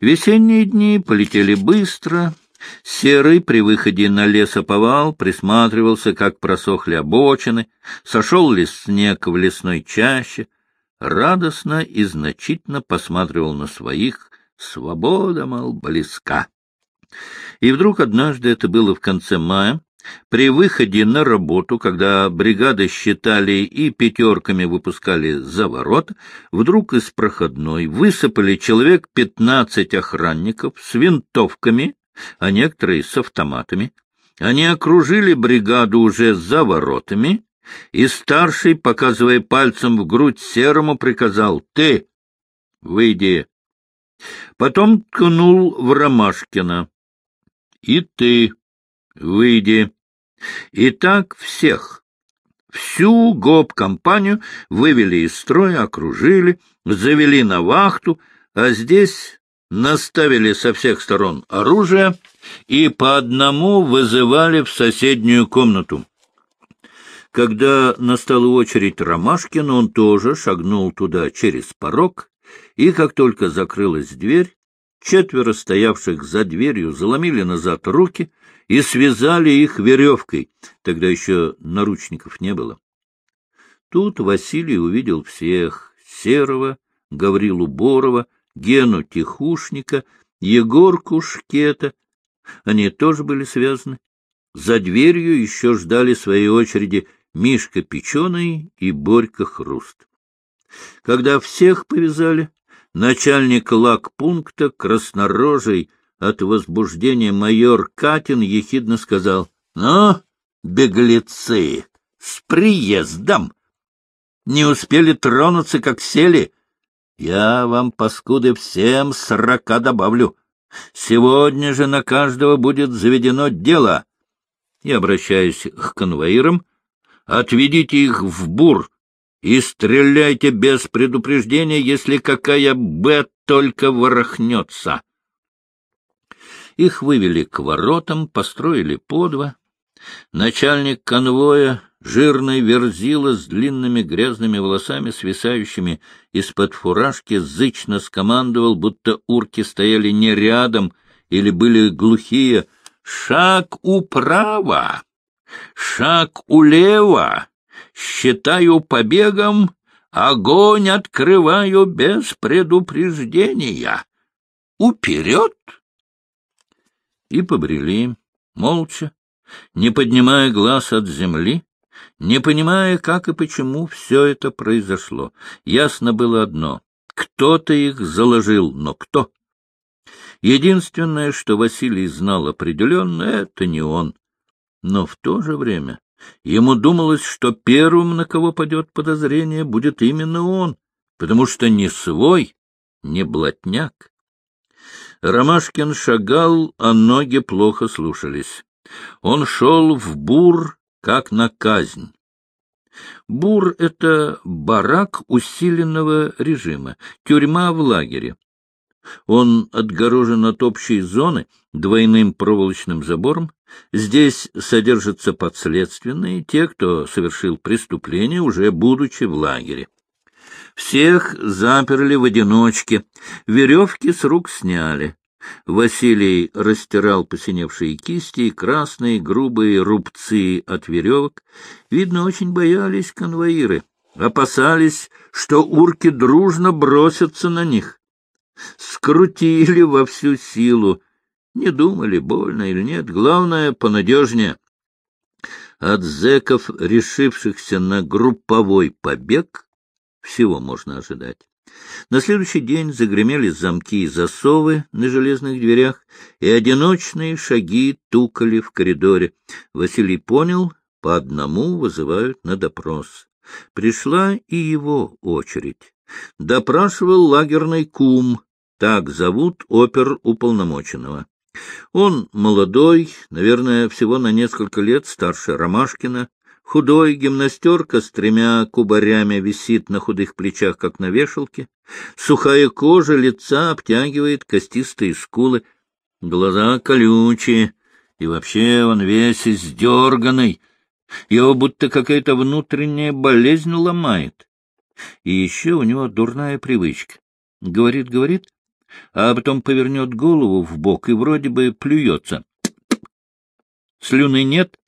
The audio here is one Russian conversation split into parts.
Весенние дни полетели быстро. Серый при выходе на лесоповал присматривался, как просохли обочины, сошел ли снег в лесной чаще, радостно и значительно посматривал на своих, свобода, мол, близка. И вдруг однажды, это было в конце мая, при выходе на работу, когда бригады считали и пятерками выпускали за ворот, вдруг из проходной высыпали человек пятнадцать охранников с винтовками, а некоторые с автоматами. Они окружили бригаду уже за воротами, и старший, показывая пальцем в грудь серому, приказал «Ты, выйди!» Потом ткнул в Ромашкина «И ты, выйди!» И так всех, всю гоп-компанию вывели из строя, окружили, завели на вахту, а здесь наставили со всех сторон оружие и по одному вызывали в соседнюю комнату. Когда настала очередь Ромашкина, он тоже шагнул туда через порог, и как только закрылась дверь, четверо стоявших за дверью заломили назад руки и связали их веревкой. Тогда еще наручников не было. Тут Василий увидел всех — Серого, Гаврилу Борова, Гену Тихушника, Егорку Шкета. Они тоже были связаны. За дверью еще ждали своей очереди Мишка Печеный и Борька Хруст. Когда всех повязали, начальник лагпункта, краснорожий от возбуждения майор Катин, ехидно сказал, — Ну, беглецы, с приездом! Не успели тронуться, как сели — я вам, паскуды, всем сорока добавлю. Сегодня же на каждого будет заведено дело. И, обращаясь к конвоирам, отведите их в бур и стреляйте без предупреждения, если какая «Б» только ворохнется. Их вывели к воротам, построили подво. Начальник конвоя Жирный верзила с длинными грязными волосами, свисающими из-под фуражки, зычно скомандовал, будто урки стояли не рядом или были глухие. «Шаг управо! Шаг улево! Считаю побегом, огонь открываю без предупреждения! Уперед!» И побрели, молча, не поднимая глаз от земли, не понимая, как и почему все это произошло. Ясно было одно — кто-то их заложил, но кто? Единственное, что Василий знал определенно, — это не он. Но в то же время ему думалось, что первым, на кого падет подозрение, будет именно он, потому что не свой, не блатняк. Ромашкин шагал, а ноги плохо слушались. Он шел в бур как на казнь. Бур — это барак усиленного режима, тюрьма в лагере. Он отгорожен от общей зоны двойным проволочным забором. Здесь содержатся подследственные, те, кто совершил преступление, уже будучи в лагере. Всех заперли в одиночке, веревки с рук сняли. Василий растирал посиневшие кисти и красные грубые рубцы от веревок. Видно, очень боялись конвоиры, опасались, что урки дружно бросятся на них. Скрутили во всю силу. Не думали, больно или нет, главное, понадежнее. От зэков, решившихся на групповой побег, всего можно ожидать. На следующий день загремели замки и засовы на железных дверях, и одиночные шаги тукали в коридоре. Василий понял, по одному вызывают на допрос. Пришла и его очередь. Допрашивал лагерный кум, так зовут опер уполномоченного. Он молодой, наверное, всего на несколько лет старше Ромашкина, Худой гимнастерка с тремя кубарями висит на худых плечах, как на вешалке. Сухая кожа лица обтягивает костистые скулы. Глаза колючие, и вообще он весь издерганный. Его будто какая-то внутренняя болезнь ломает. И еще у него дурная привычка. Говорит, говорит, а потом повернет голову в бок и вроде бы плюется. Слюны нет,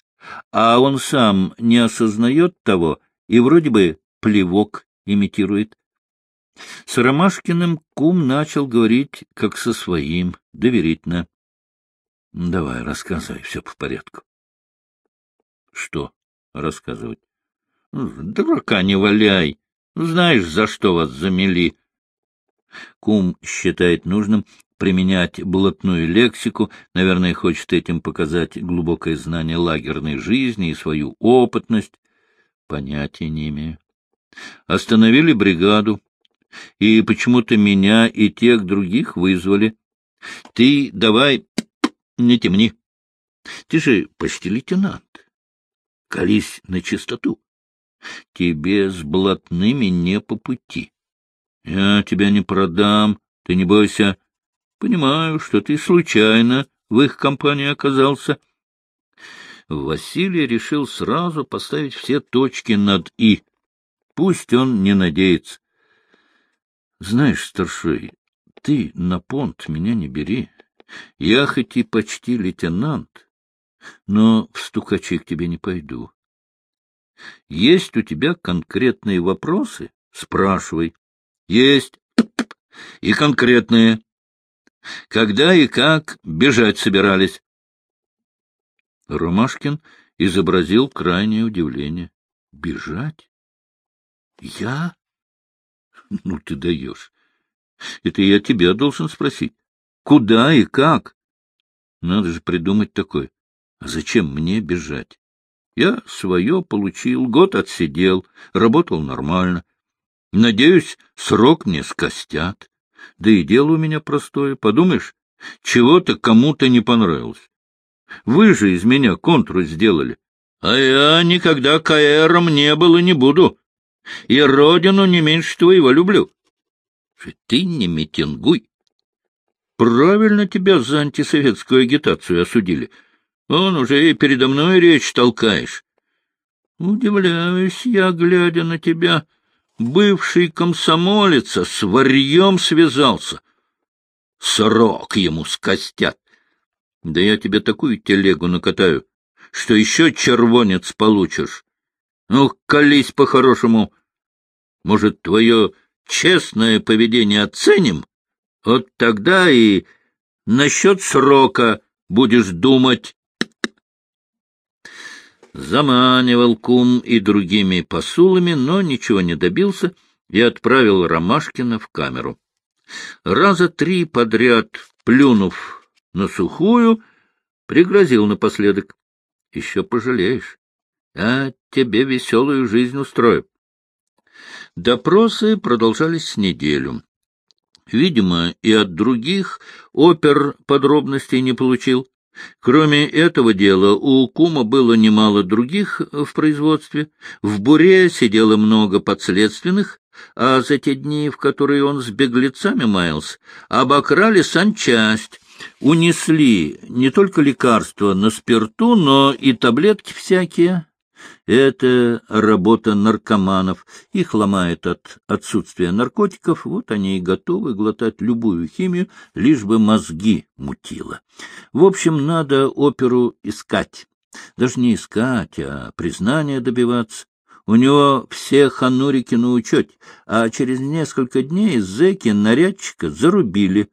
а он сам не осознает того и вроде бы плевок имитирует. С Ромашкиным кум начал говорить, как со своим, доверительно. — Давай, рассказывай, все по порядку. — Что рассказывать? — Дурака не валяй. Знаешь, за что вас замели. Кум считает нужным применять блатную лексику, наверное, хочет этим показать глубокое знание лагерной жизни и свою опытность. Понятия не имею. Остановили бригаду, и почему-то меня и тех других вызвали. Ты давай не темни. Ты же почти лейтенант. Колись на чистоту. Тебе с блатными не по пути. Я тебя не продам, ты не бойся. Понимаю, что ты случайно в их компании оказался. Василий решил сразу поставить все точки над «и». Пусть он не надеется. Знаешь, старший, ты на понт меня не бери. Я хоть и почти лейтенант, но в стукачи к тебе не пойду. Есть у тебя конкретные вопросы? Спрашивай. Есть. И конкретные. Когда и как бежать собирались? Ромашкин изобразил крайнее удивление. Бежать? Я? Ну, ты даешь. Это я тебя должен спросить. Куда и как? Надо же придумать такое. А зачем мне бежать? Я свое получил, год отсидел, работал нормально. Надеюсь, срок мне скостят. Да и дело у меня простое. Подумаешь, чего-то кому-то не понравилось. Вы же из меня контур сделали. А я никогда КРом не был и не буду. И родину не меньше твоего люблю. Ты не митингуй. Правильно тебя за антисоветскую агитацию осудили. Он уже и передо мной речь толкаешь. Удивляюсь я, глядя на тебя. Бывший комсомолец с варьем связался. Срок ему скостят. Да я тебе такую телегу накатаю, что еще червонец получишь. Ну, колись по-хорошему. Может, твое честное поведение оценим? Вот тогда и насчет срока будешь думать. Заманивал кум и другими посулами, но ничего не добился и отправил Ромашкина в камеру. Раза три подряд, плюнув на сухую, пригрозил напоследок. — Еще пожалеешь. А тебе веселую жизнь устрою. Допросы продолжались неделю. Видимо, и от других опер подробностей не получил. Кроме этого дела, у Кума было немало других в производстве. В Буре сидело много подследственных, а за те дни, в которые он с беглецами маялся, обокрали санчасть, унесли не только лекарства на спирту, но и таблетки всякие, это работа наркоманов. Их ломает от отсутствия наркотиков, вот они и готовы глотать любую химию, лишь бы мозги мутило. В общем, надо оперу искать. Даже не искать, а признания добиваться. У него все ханурики на учете, а через несколько дней зэки нарядчика зарубили.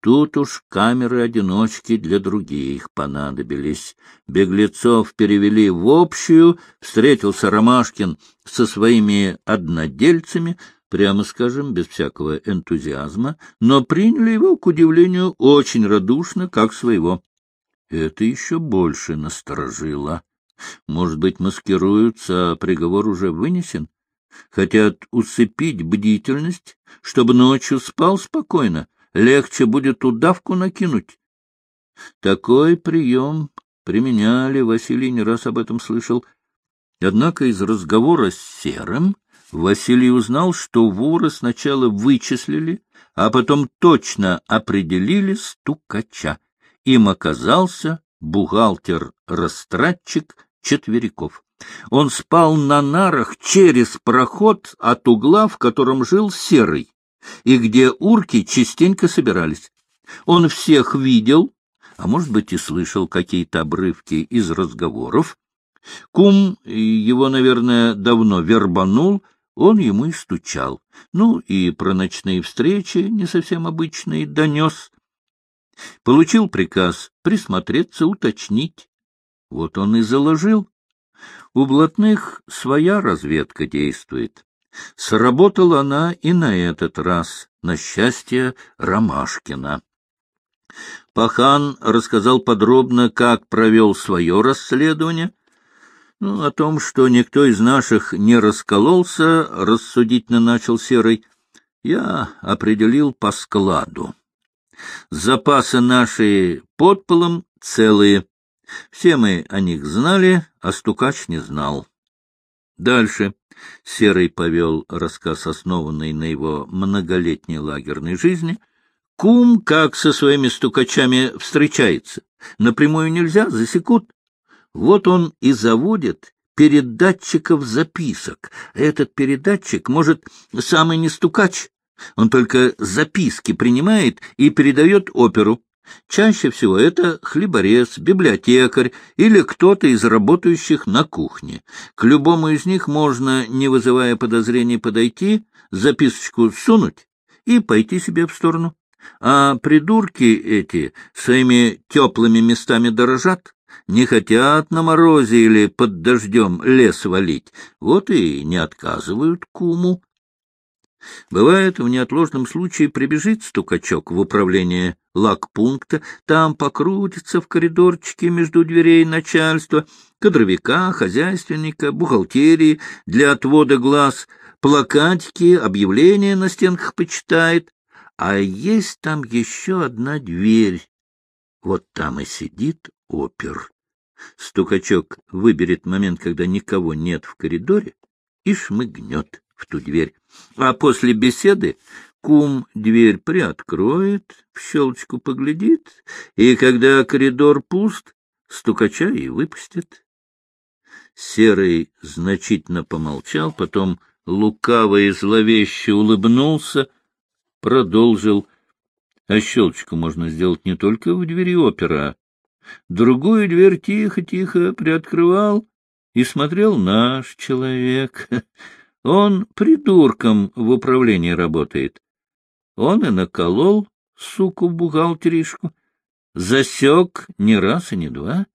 Тут уж камеры-одиночки для других понадобились. Беглецов перевели в общую, встретился Ромашкин со своими однодельцами, прямо скажем, без всякого энтузиазма, но приняли его, к удивлению, очень радушно, как своего. Это еще больше насторожило. Может быть, маскируются, а приговор уже вынесен? Хотят усыпить бдительность, чтобы ночью спал спокойно, легче будет удавку накинуть. Такой прием применяли, Василий не раз об этом слышал. Однако из разговора с Серым Василий узнал, что воры сначала вычислили, а потом точно определили стукача. Им оказался бухгалтер-растратчик Четверяков. Он спал на нарах через проход от угла, в котором жил Серый и где урки частенько собирались. Он всех видел, а может быть и слышал какие-то обрывки из разговоров. Кум его, наверное, давно вербанул, он ему и стучал. Ну, и про ночные встречи, не совсем обычные, донес. Получил приказ присмотреться, уточнить. Вот он и заложил. У блатных своя разведка действует. Сработала она и на этот раз, на счастье Ромашкина. Пахан рассказал подробно, как провел свое расследование. Ну, о том, что никто из наших не раскололся, рассудительно начал Серый, я определил по складу. Запасы наши под полом целые. Все мы о них знали, а стукач не знал. Дальше Серый повел рассказ, основанный на его многолетней лагерной жизни. Кум, как со своими стукачами, встречается. Напрямую нельзя, засекут. Вот он и заводит передатчиков записок. Этот передатчик, может, самый не стукач. Он только записки принимает и передает оперу. Чаще всего это хлеборез, библиотекарь или кто-то из работающих на кухне. К любому из них можно, не вызывая подозрений, подойти, записочку сунуть и пойти себе в сторону. А придурки эти своими теплыми местами дорожат, не хотят на морозе или под дождем лес валить, вот и не отказывают куму. Бывает, в неотложном случае прибежит стукачок в управление лагпункта, там покрутится в коридорчике между дверей начальства, кадровика, хозяйственника, бухгалтерии для отвода глаз, плакатики, объявления на стенках почитает. А есть там еще одна дверь. Вот там и сидит опер. Стукачок выберет момент, когда никого нет в коридоре, и шмыгнет в ту дверь. А после беседы кум дверь приоткроет, в щелочку поглядит, и когда коридор пуст, стукача и выпустит. Серый значительно помолчал, потом лукаво и зловеще улыбнулся, продолжил. А щелочку можно сделать не только в двери опера. Другую дверь тихо-тихо приоткрывал и смотрел наш человек. Он придурком в управлении работает. Он и наколол, суку-бухгалтеришку, засек не раз и не два.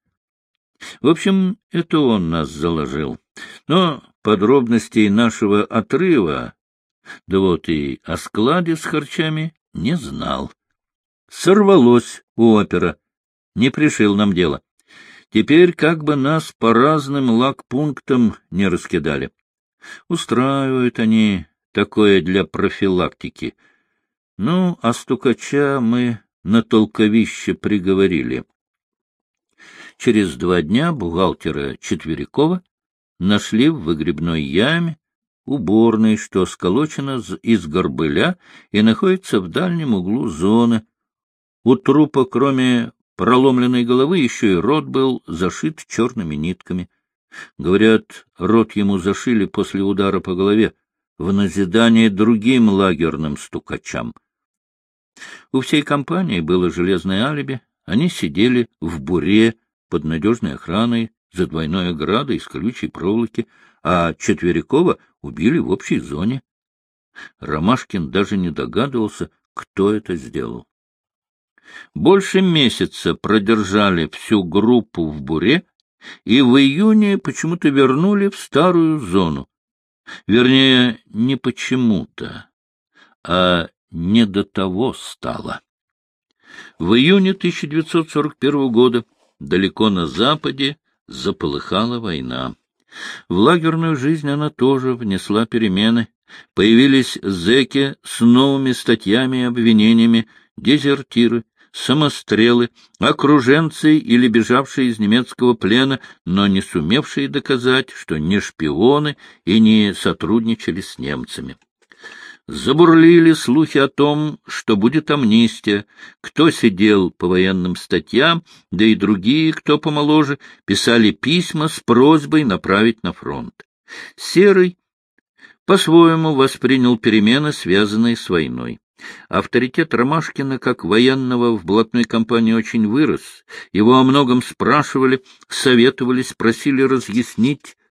В общем, это он нас заложил. Но подробностей нашего отрыва, да вот и о складе с харчами, не знал. Сорвалось у опера, не пришил нам дело. Теперь как бы нас по разным лагпунктам не раскидали. Устраивают они такое для профилактики. Ну, а стукача мы на толковище приговорили. Через два дня бухгалтера Четверякова нашли в выгребной яме, уборной, что сколочена из горбыля и находится в дальнем углу зоны. У трупа, кроме проломленной головы, еще и рот был зашит черными нитками. Говорят, рот ему зашили после удара по голове, в назидание другим лагерным стукачам. У всей компании было железное алиби, они сидели в буре под надежной охраной, за двойной оградой из колючей проволоки, а Четверякова убили в общей зоне. Ромашкин даже не догадывался, кто это сделал. Больше месяца продержали всю группу в буре, и в июне почему-то вернули в старую зону. Вернее, не почему-то, а не до того стало. В июне 1941 года далеко на западе заполыхала война. В лагерную жизнь она тоже внесла перемены. Появились зэки с новыми статьями и обвинениями, дезертиры, самострелы, окруженцы или бежавшие из немецкого плена, но не сумевшие доказать, что не шпионы и не сотрудничали с немцами. Забурлили слухи о том, что будет амнистия, кто сидел по военным статьям, да и другие, кто помоложе, писали письма с просьбой направить на фронт. Серый по-своему воспринял перемены, связанные с войной. Авторитет Ромашкина как военного в блатной компании очень вырос. Его о многом спрашивали, советовались, просили разъяснить,